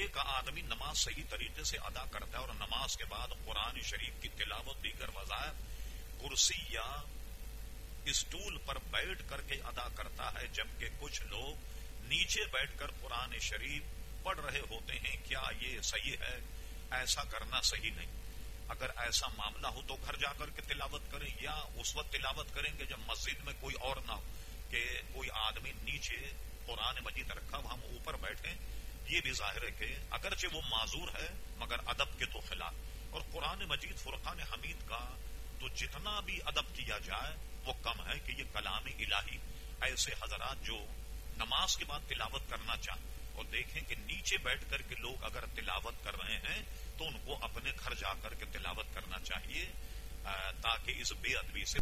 ایک آدمی نماز صحیح طریقے سے ادا کرتا ہے اور نماز کے بعد قرآن شریف کی تلاوت دیگر وظائف کرسی یا اسٹول پر بیٹھ کر کے ادا کرتا ہے، جبکہ کچھ لوگ نیچے بیٹھ کر قرآن شریف پڑھ رہے ہوتے ہیں، کیا یہ صحیح ہے؟ ایسا کرنا صحیح نہیں۔ اگر ایسا معاملہ ہو تو گھر جا کر کے تلاوت کریں، یا اس وقت تلاوت کریں گے جب مسجد میں کوئی اور نہ ہو، کہ کوئی آدمی نیچے قرآن مجید رکھا ہم یہ بھی ظاہر ہے کہ اگرچہ وہ معذور ہے، مگر ادب کے تو خلاف۔ اور قرآن مجید فرقان حمید کا تو جتنا بھی ادب کیا جائے، وہ کم ہے کہ یہ کلام الہی ایسے حضرات جو نماز کے بعد تلاوت کرنا چاہیں اور دیکھیں کہ نیچے بیٹھ کر کے لوگ اگر تلاوت کر رہے ہیں، تو ان کو اپنے گھر جا کر کے تلاوت کرنا چاہیے تاکہ اس بے ادبی سے